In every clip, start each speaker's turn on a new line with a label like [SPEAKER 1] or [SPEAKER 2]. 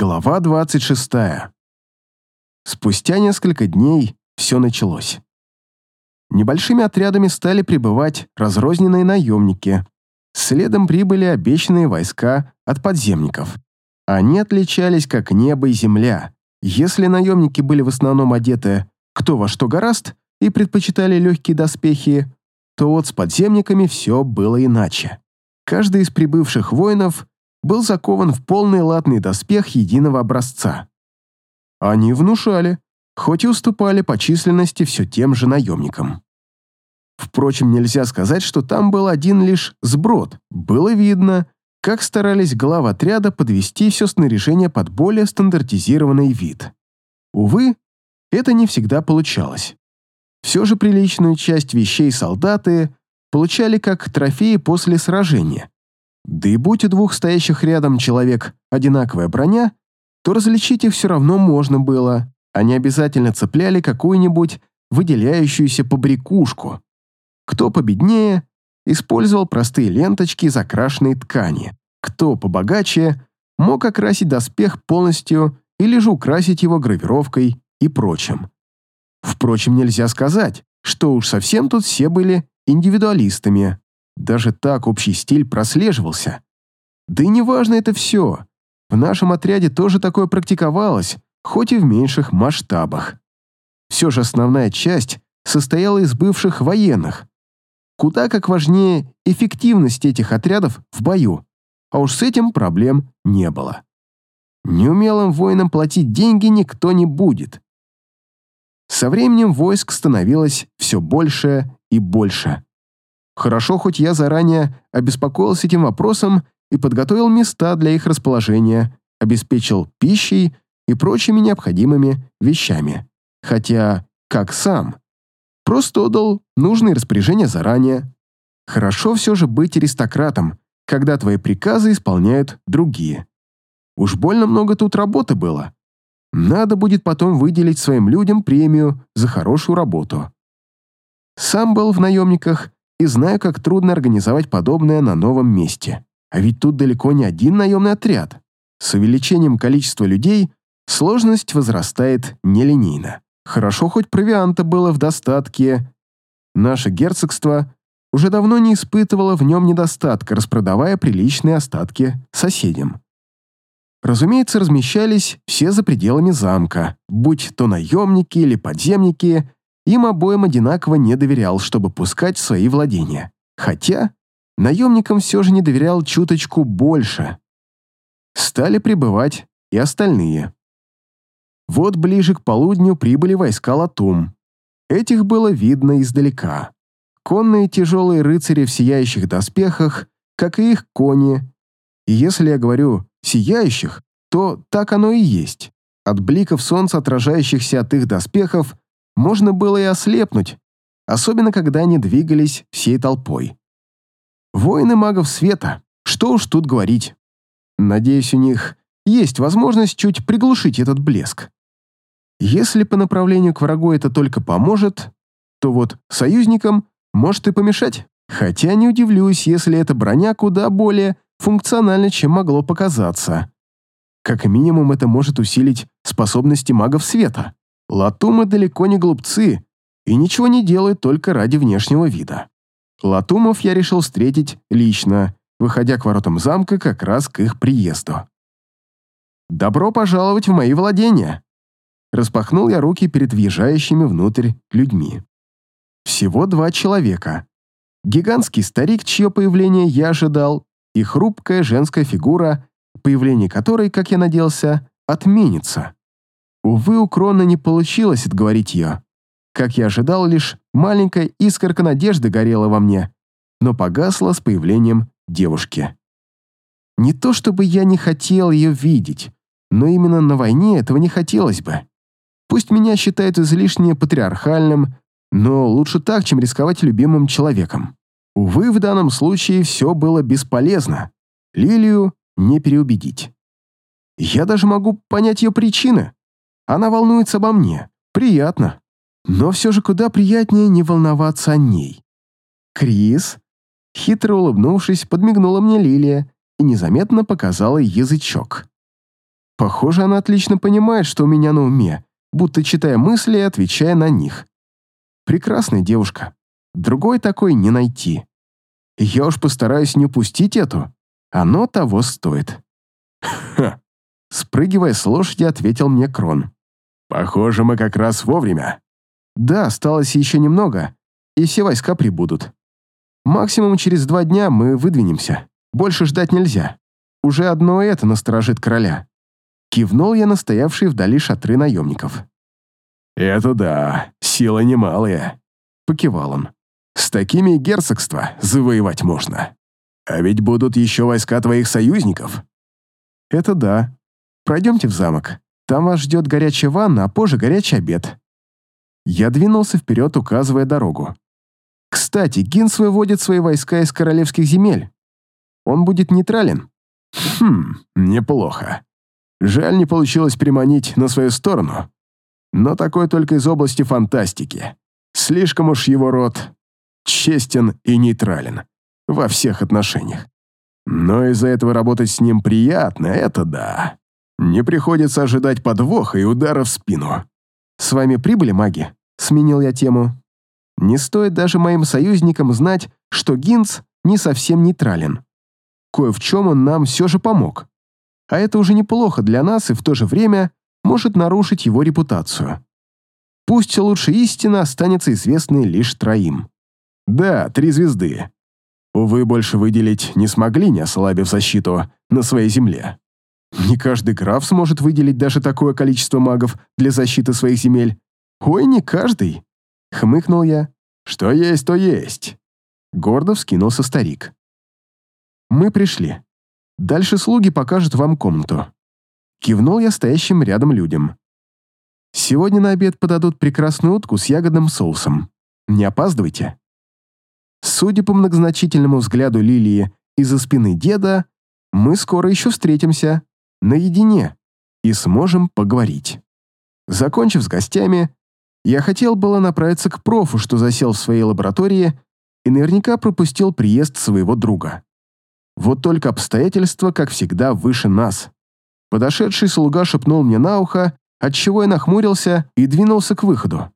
[SPEAKER 1] Глава 26. Спустя несколько дней все началось. Небольшими отрядами стали прибывать разрозненные наемники. Следом прибыли обещанные войска от подземников. Они отличались как небо и земля. Если наемники были в основном одеты кто во что гораст и предпочитали легкие доспехи, то вот с подземниками все было иначе. Каждый из прибывших воинов был закован в полный латный доспех единого образца. Они внушали, хоть и уступали по численности все тем же наемникам. Впрочем, нельзя сказать, что там был один лишь сброд. Было видно, как старались главы отряда подвести все снаряжение под более стандартизированный вид. Увы, это не всегда получалось. Все же приличную часть вещей солдаты получали как трофеи после сражения, да и будь у двух стоящих рядом человек одинаковая броня, то различить их все равно можно было. Они обязательно цепляли какую-нибудь выделяющуюся побрякушку. Кто победнее, использовал простые ленточки из окрашенной ткани. Кто побогаче, мог окрасить доспех полностью или же украсить его гравировкой и прочим. Впрочем, нельзя сказать, что уж совсем тут все были индивидуалистами. Даже так общий стиль прослеживался. Да и неважно это все. В нашем отряде тоже такое практиковалось, хоть и в меньших масштабах. Все же основная часть состояла из бывших военных. Куда как важнее эффективность этих отрядов в бою, а уж с этим проблем не было. Неумелым воинам платить деньги никто не будет. Со временем войск становилось все больше и больше. Хорошо, хоть я заранее обеспокоился этим вопросом и подготовил места для их расположения, обеспечил пищей и прочими необходимыми вещами. Хотя, как сам, просто отдал нужные распоряжения заранее. Хорошо все же быть аристократом, когда твои приказы исполняют другие. Уж больно много тут работы было. Надо будет потом выделить своим людям премию за хорошую работу. Сам был в наемниках и знаю, как трудно организовать подобное на новом месте. А ведь тут далеко не один наемный отряд. С увеличением количества людей сложность возрастает нелинейно. Хорошо, хоть провианта было в достатке. Наше герцогство уже давно не испытывало в нем недостатка, распродавая приличные остатки соседям. Разумеется, размещались все за пределами замка, будь то наемники или подземники, им обоим одинаково не доверял, чтобы пускать в свои владения. Хотя наемникам все же не доверял чуточку больше. Стали прибывать и остальные. Вот ближе к полудню прибыли войска Латум. Этих было видно издалека. Конные тяжелые рыцари в сияющих доспехах, как и их кони. И если я говорю «сияющих», то так оно и есть. От бликов солнца, отражающихся от их доспехов, можно было и ослепнуть, особенно когда они двигались всей толпой. Воины магов света, что уж тут говорить. Надеюсь, у них есть возможность чуть приглушить этот блеск. Если по направлению к врагу это только поможет, то вот союзникам может и помешать. Хотя не удивлюсь, если эта броня куда более функциональна, чем могло показаться. Как минимум, это может усилить способности магов света. Латумы далеко не глупцы и ничего не делают только ради внешнего вида. Латумов я решил встретить лично, выходя к воротам замка как раз к их приезду. «Добро пожаловать в мои владения!» Распахнул я руки перед въезжающими внутрь людьми. Всего два человека. Гигантский старик, чье появление я ожидал, и хрупкая женская фигура, появление которой, как я надеялся, отменится. Увы, у Крона не получилось отговорить ее. Как я ожидал, лишь маленькая искорка надежды горела во мне, но погасла с появлением девушки. Не то чтобы я не хотел ее видеть, но именно на войне этого не хотелось бы. Пусть меня считают излишне патриархальным, но лучше так, чем рисковать любимым человеком. Увы, в данном случае все было бесполезно. Лилию не переубедить. Я даже могу понять ее причины. Она волнуется обо мне. Приятно. Но все же куда приятнее не волноваться о ней. Крис, хитро улыбнувшись, подмигнула мне Лилия и незаметно показала язычок. Похоже, она отлично понимает, что у меня на уме, будто читая мысли и отвечая на них. Прекрасная девушка. Другой такой не найти. Я уж постараюсь не упустить эту. Оно того стоит.
[SPEAKER 2] Ха!
[SPEAKER 1] Спрыгивая с лошади, ответил мне Крон.
[SPEAKER 2] Похоже, мы как раз вовремя.
[SPEAKER 1] Да, осталось еще немного, и все войска прибудут. Максимум через два дня мы выдвинемся. Больше ждать нельзя. Уже одно это насторожит короля. Кивнул я на стоявшие вдали шатры наемников.
[SPEAKER 2] «Это да, сила немалая», —
[SPEAKER 1] покивал он.
[SPEAKER 2] «С такими герцогства завоевать можно. А ведь будут еще войска твоих союзников».
[SPEAKER 1] «Это да. Пройдемте в замок. Там вас ждет горячая ванна, а позже горячий обед». Я двинулся вперед, указывая дорогу. «Кстати, Гинс выводит свои войска из королевских земель. Он будет нейтрален».
[SPEAKER 2] «Хм, неплохо. Жаль, не получилось приманить на свою сторону. Но такой только из области фантастики. Слишком уж его род честен и нейтрален во всех отношениях. Но из-за этого работать с ним приятно, это да. Не приходится ожидать подвоха и удара в спину.
[SPEAKER 1] «С вами прибыли маги?» — сменил я тему. «Не стоит даже моим союзникам знать, что Гинц не совсем нейтрален. Кое в чем он нам все же помог. А это уже неплохо для нас и в то же время может нарушить его репутацию. Пусть лучше истина останется известной лишь троим.
[SPEAKER 2] Да, три звезды. Увы, больше выделить не смогли, не ослабив защиту на своей земле.
[SPEAKER 1] Не каждый граф сможет выделить даже такое количество магов для защиты своих земель. Ой, не каждый. Хмыкнул я.
[SPEAKER 2] Что есть, то есть.
[SPEAKER 1] Гордо вскинулся старик. Мы пришли. Дальше слуги покажут вам комнату. Кивнул я стоящим рядом людям. Сегодня на обед подадут прекрасную утку с ягодным соусом. Не опаздывайте. Судя по многозначительному взгляду Лилии из-за спины деда, мы скоро еще встретимся, наедине, и сможем поговорить. Закончив с гостями, я хотел было направиться к профу, что засел в своей лаборатории, и наверняка пропустил приезд своего друга. Вот только обстоятельства, как всегда, выше нас. Подошедший слуга шепнул мне на ухо, отчего я нахмурился и двинулся к выходу.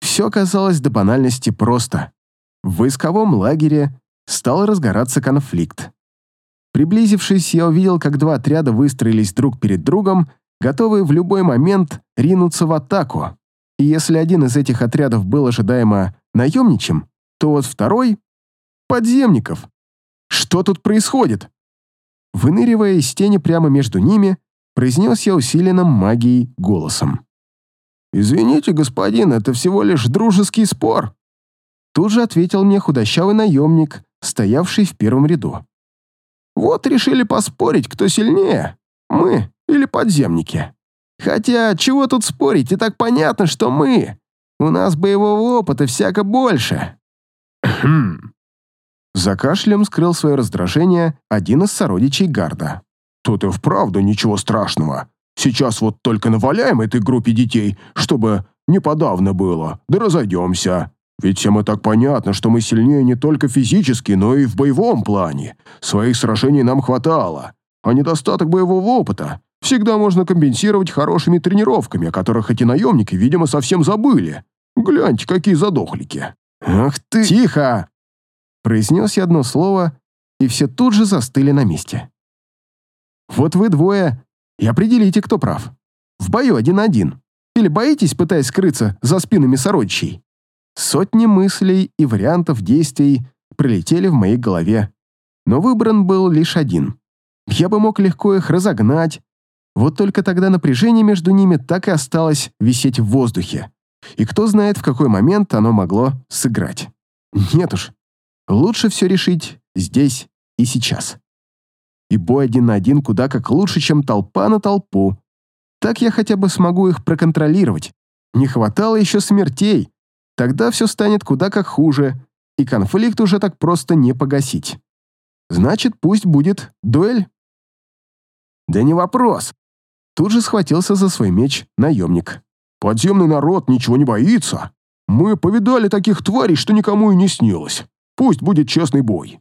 [SPEAKER 1] Все казалось до банальности просто. В войсковом лагере стал разгораться конфликт. Приблизившись, я увидел, как два отряда выстроились друг перед другом, готовые в любой момент ринуться в атаку. И если один из этих отрядов был ожидаемо наемничем, то вот второй — подземников. Что тут происходит? Выныривая из тени прямо между ними, произнес я усиленным магией голосом. «Извините, господин, это всего лишь дружеский спор», Тут же ответил мне худощавый наемник, стоявший в первом ряду. «Вот решили поспорить, кто сильнее, мы или подземники. Хотя, чего тут спорить, и так понятно, что мы. У нас боевого опыта всяко больше».
[SPEAKER 2] «Хм,
[SPEAKER 1] за кашлем скрыл свое раздражение один из сородичей Гарда.
[SPEAKER 2] «Тут и вправду ничего страшного. Сейчас вот только наваляем этой группе детей, чтобы не подавно было, да разойдемся. Ведь всем и так понятно, что мы сильнее не только физически, но и в боевом плане. Своих сражений нам хватало, а недостаток боевого опыта всегда можно компенсировать хорошими тренировками, о которых эти наемники, видимо, совсем забыли. Гляньте, какие задохлики».
[SPEAKER 1] «Ах ты!»
[SPEAKER 2] «Тихо!»
[SPEAKER 1] Произнес я одно слово, и все тут же застыли на месте. Вот вы двое и определите, кто прав. В бою один на один. Или боитесь, пытаясь скрыться за спинами сородичей? Сотни мыслей и вариантов действий прилетели в моей голове. Но выбран был лишь один. Я бы мог легко их разогнать, вот только тогда напряжение между ними так и осталось висеть в воздухе. И кто знает, в какой момент оно могло сыграть. Нет уж, Лучше все решить здесь и сейчас. И бой один на один куда как лучше, чем толпа на толпу. Так я хотя бы смогу их проконтролировать. Не хватало еще смертей. Тогда все станет куда как хуже, и конфликт уже так просто не погасить. Значит, пусть будет дуэль.
[SPEAKER 2] Да не вопрос.
[SPEAKER 1] Тут же схватился за свой меч наемник.
[SPEAKER 2] Подземный народ ничего не боится. Мы повидали таких тварей, что никому и не снилось. Пусть будет честный бой.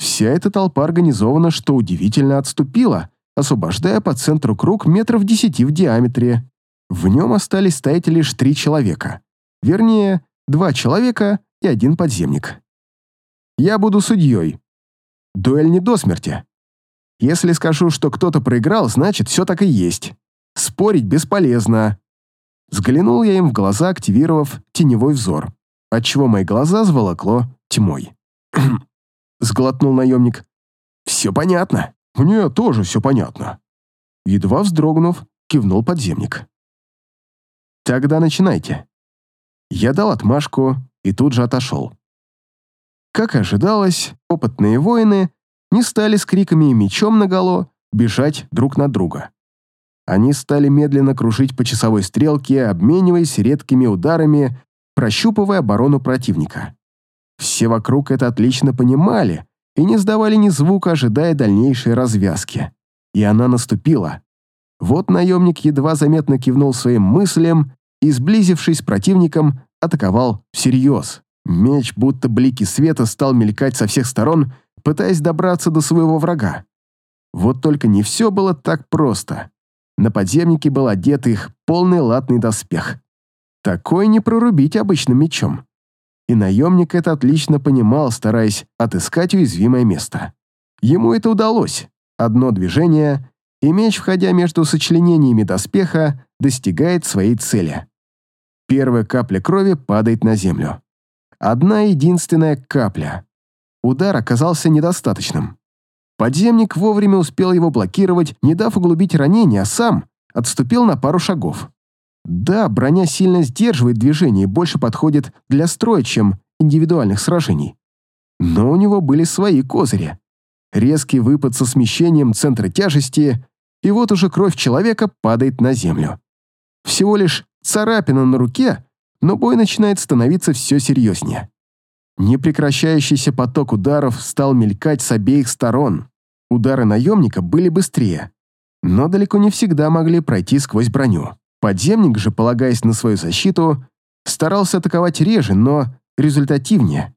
[SPEAKER 1] Вся эта толпа организована, что удивительно, отступила, освобождая по центру круг метров десяти в диаметре. В нем остались стоять лишь три человека. Вернее, два человека и один подземник. Я буду судьей. Дуэль не до смерти. Если скажу, что кто-то проиграл, значит, все так и есть. Спорить бесполезно. Взглянул я им в глаза, активировав теневой взор, отчего мои глаза заволокло тьмой. Сглотнул наемник. «Все понятно».
[SPEAKER 2] «Мне тоже все понятно».
[SPEAKER 1] Едва вздрогнув, кивнул подземник. «Тогда начинайте». Я дал отмашку и тут же отошел. Как и ожидалось, опытные воины не стали с криками и мечом наголо бежать друг на друга. Они стали медленно кружить по часовой стрелке, обмениваясь редкими ударами, прощупывая оборону противника. Все вокруг это отлично понимали и не сдавали ни звука, ожидая дальнейшей развязки. И она наступила. Вот наемник едва заметно кивнул своим мыслям и, сблизившись с противником, атаковал всерьез. Меч, будто блики света, стал мелькать со всех сторон, пытаясь добраться до своего врага. Вот только не все было так просто. На подземнике был одет их полный латный доспех. Такой не прорубить обычным мечом и наемник это отлично понимал, стараясь отыскать уязвимое место. Ему это удалось. Одно движение, и меч, входя между сочленениями доспеха, достигает своей цели. Первая капля крови падает на землю. Одна единственная капля. Удар оказался недостаточным. Подземник вовремя успел его блокировать, не дав углубить ранение, а сам отступил на пару шагов. Да, броня сильно сдерживает движение и больше подходит для строя, чем индивидуальных сражений. Но у него были свои козыри. Резкий выпад со смещением центра тяжести, и вот уже кровь человека падает на землю. Всего лишь царапина на руке, но бой начинает становиться все серьезнее. Непрекращающийся поток ударов стал мелькать с обеих сторон. Удары наемника были быстрее, но далеко не всегда могли пройти сквозь броню. Подземник же, полагаясь на свою защиту, старался атаковать реже, но результативнее.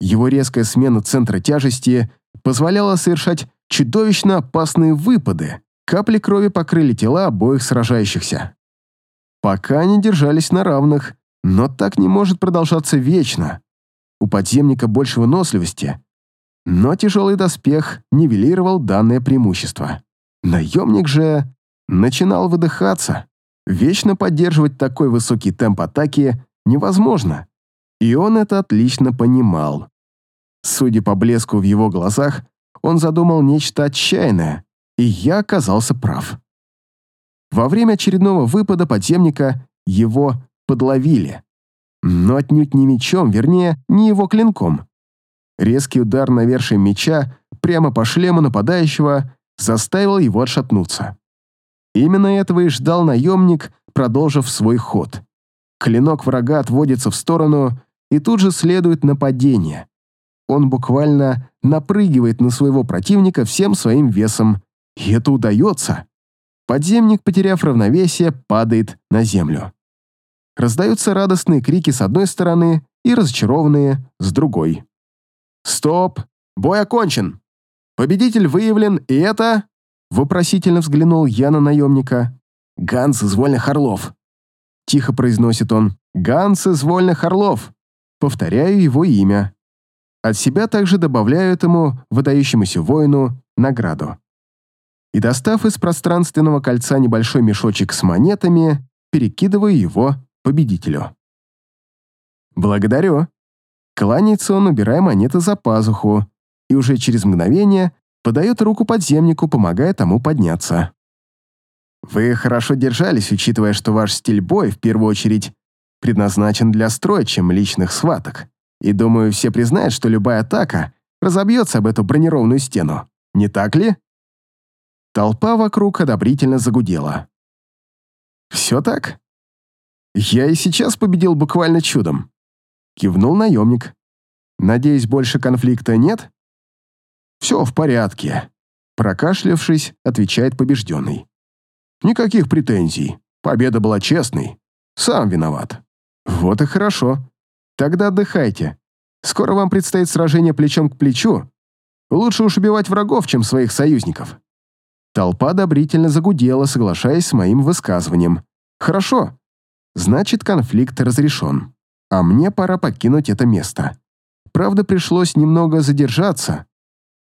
[SPEAKER 1] Его резкая смена центра тяжести позволяла совершать чудовищно опасные выпады. Капли крови покрыли тела обоих сражающихся. Пока они держались на равных, но так не может продолжаться вечно. У подземника больше выносливости, но тяжелый доспех нивелировал данное преимущество. Наемник же начинал выдыхаться. Вечно поддерживать такой высокий темп атаки невозможно, и он это отлично понимал. Судя по блеску в его глазах, он задумал нечто отчаянное, и я оказался прав. Во время очередного выпада подземника его подловили. Но отнюдь не мечом, вернее, не его клинком. Резкий удар навершием меча прямо по шлему нападающего заставил его отшатнуться. Именно этого и ждал наемник, продолжив свой ход. Клинок врага отводится в сторону, и тут же следует нападение. Он буквально напрыгивает на своего противника всем своим весом, и это удается. Подземник, потеряв равновесие, падает на землю. Раздаются радостные крики с одной стороны и разочарованные с другой. «Стоп! Бой окончен! Победитель выявлен, и это...» Вопросительно взглянул я на наемника. «Ганс из Вольных Орлов», — тихо произносит он. «Ганс из Вольных Орлов». Повторяю его имя. От себя также добавляю этому выдающемуся воину награду. И достав из пространственного кольца небольшой мешочек с монетами, перекидываю его победителю. «Благодарю». Кланяется он, убирая монеты за пазуху, и уже через мгновение подает руку подземнику, помогая тому подняться. Вы хорошо держались, учитывая, что ваш стиль боя, в первую очередь, предназначен для строя, чем личных схваток. И думаю, все признают, что любая атака разобьется об эту бронированную стену. Не так ли? Толпа вокруг одобрительно загудела. «Все так? Я и сейчас победил буквально чудом», — кивнул наемник. «Надеюсь, больше конфликта нет?» «Все в порядке», — прокашлявшись, отвечает побежденный. «Никаких претензий. Победа была честной. Сам виноват». «Вот и хорошо. Тогда отдыхайте. Скоро вам предстоит сражение плечом к плечу. Лучше уж убивать врагов, чем своих союзников». Толпа одобрительно загудела, соглашаясь с моим высказыванием. «Хорошо. Значит, конфликт разрешен. А мне пора покинуть это место. Правда, пришлось немного задержаться.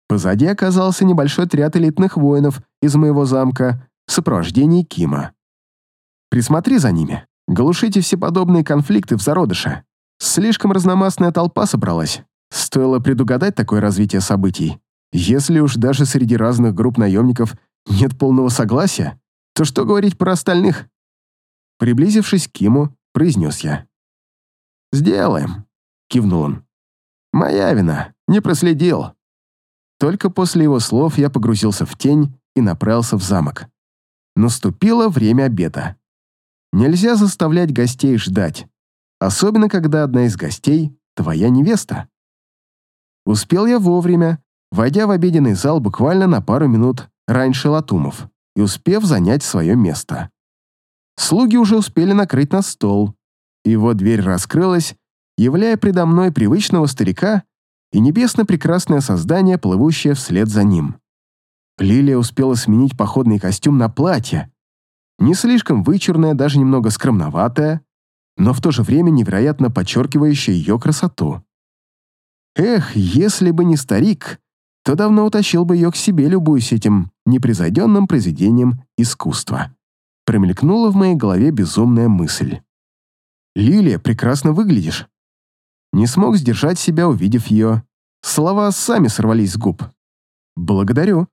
[SPEAKER 1] Позади оказался небольшой отряд элитных воинов из моего замка в сопровождении Кима. Присмотри за ними. Глушите все подобные конфликты в зародыше. Слишком разномастная толпа собралась. Стоило предугадать такое развитие событий. Если уж даже среди разных групп наемников нет полного согласия, то что говорить про остальных? Приблизившись к Киму, произнес я. «Сделаем», — кивнул он. «Моя вина, не проследил». Только после его слов я погрузился в тень и направился в замок. Наступило время обеда. Нельзя заставлять гостей ждать, особенно когда одна из гостей — твоя невеста. Успел я вовремя, войдя в обеденный зал буквально на пару минут раньше Латумов и успев занять свое место. Слуги уже успели накрыть на стол, вот дверь раскрылась, являя предо мной привычного старика и небесно-прекрасное создание, плывущее вслед за ним. Лилия успела сменить походный костюм на платье, не слишком вычурное, даже немного скромноватое, но в то же время невероятно подчеркивающее ее красоту. Эх, если бы не старик, то давно утащил бы ее к себе, любуясь этим непревзойденным произведением искусства. Промелькнула в моей голове безумная мысль. «Лилия, прекрасно выглядишь». Не смог сдержать себя, увидев ее. Слова сами сорвались с губ. «Благодарю».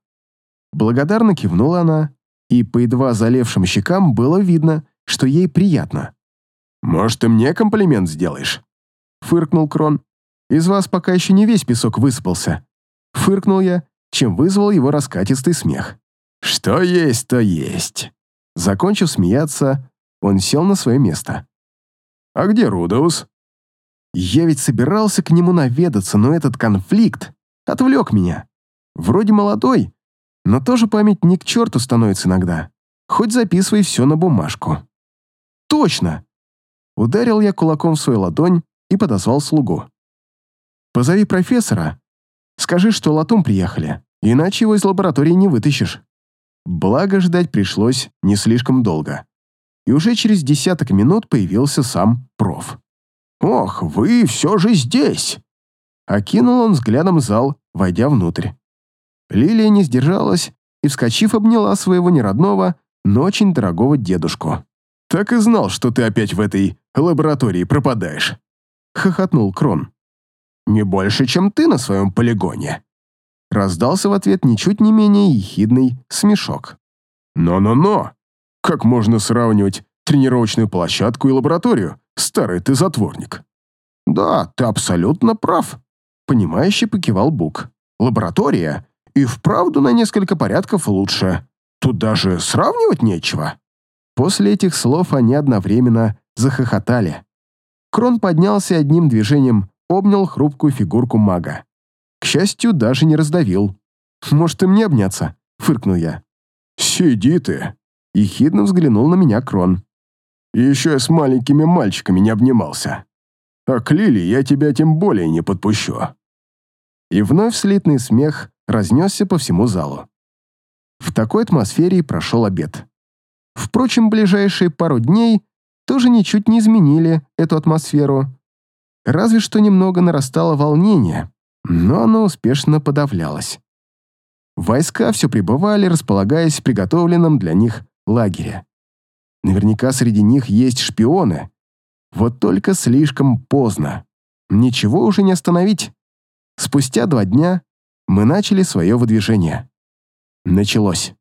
[SPEAKER 1] Благодарно кивнула она, и по едва залевшим щекам было видно, что ей приятно.
[SPEAKER 2] «Может, ты мне комплимент сделаешь?»
[SPEAKER 1] Фыркнул Крон. «Из вас пока еще не весь песок высыпался». Фыркнул я, чем вызвал его раскатистый смех.
[SPEAKER 2] «Что есть, то есть».
[SPEAKER 1] Закончив смеяться, он сел на свое место.
[SPEAKER 2] «А где Рудоус?»
[SPEAKER 1] Я ведь собирался к нему наведаться, но этот конфликт отвлек меня. Вроде молодой, но тоже память не к черту становится иногда. Хоть записывай все на бумажку. Точно! Ударил я кулаком в свою ладонь и подозвал слугу. «Позови профессора. Скажи, что Латум приехали, иначе его из лаборатории не вытащишь». Благо, ждать пришлось не слишком долго. И уже через десяток минут появился сам проф.
[SPEAKER 2] «Ох, вы все же здесь!»
[SPEAKER 1] Окинул он взглядом зал, войдя внутрь. Лилия не сдержалась и, вскочив, обняла своего неродного, но очень дорогого дедушку.
[SPEAKER 2] «Так и знал, что ты опять в этой лаборатории пропадаешь», — хохотнул Крон. «Не больше, чем ты на своем полигоне»,
[SPEAKER 1] Раздался в ответ ничуть не менее ехидный смешок.
[SPEAKER 2] «Но-но-но! Как можно сравнивать тренировочную площадку и лабораторию, старый ты затворник?»
[SPEAKER 1] «Да, ты абсолютно прав», — понимающе покивал Бук. «Лаборатория и вправду на несколько порядков лучше. Тут даже сравнивать нечего». После этих слов они одновременно захохотали. Крон поднялся одним движением обнял хрупкую фигурку мага. К счастью, даже не раздавил. «Может, и мне обняться?» — фыркнул я.
[SPEAKER 2] «Сиди ты!»
[SPEAKER 1] — ехидно взглянул на меня Крон.
[SPEAKER 2] «Еще я с маленькими мальчиками не обнимался. А к Лили я тебя тем более не подпущу».
[SPEAKER 1] И вновь слитный смех разнесся по всему залу. В такой атмосфере и прошел обед. Впрочем, ближайшие пару дней тоже ничуть не изменили эту атмосферу. Разве что немного нарастало волнение, но оно успешно подавлялось. Войска все прибывали, располагаясь в приготовленном для них лагере. Наверняка среди них есть шпионы. Вот только слишком поздно. Ничего уже не остановить. Спустя два дня мы начали свое выдвижение. Началось.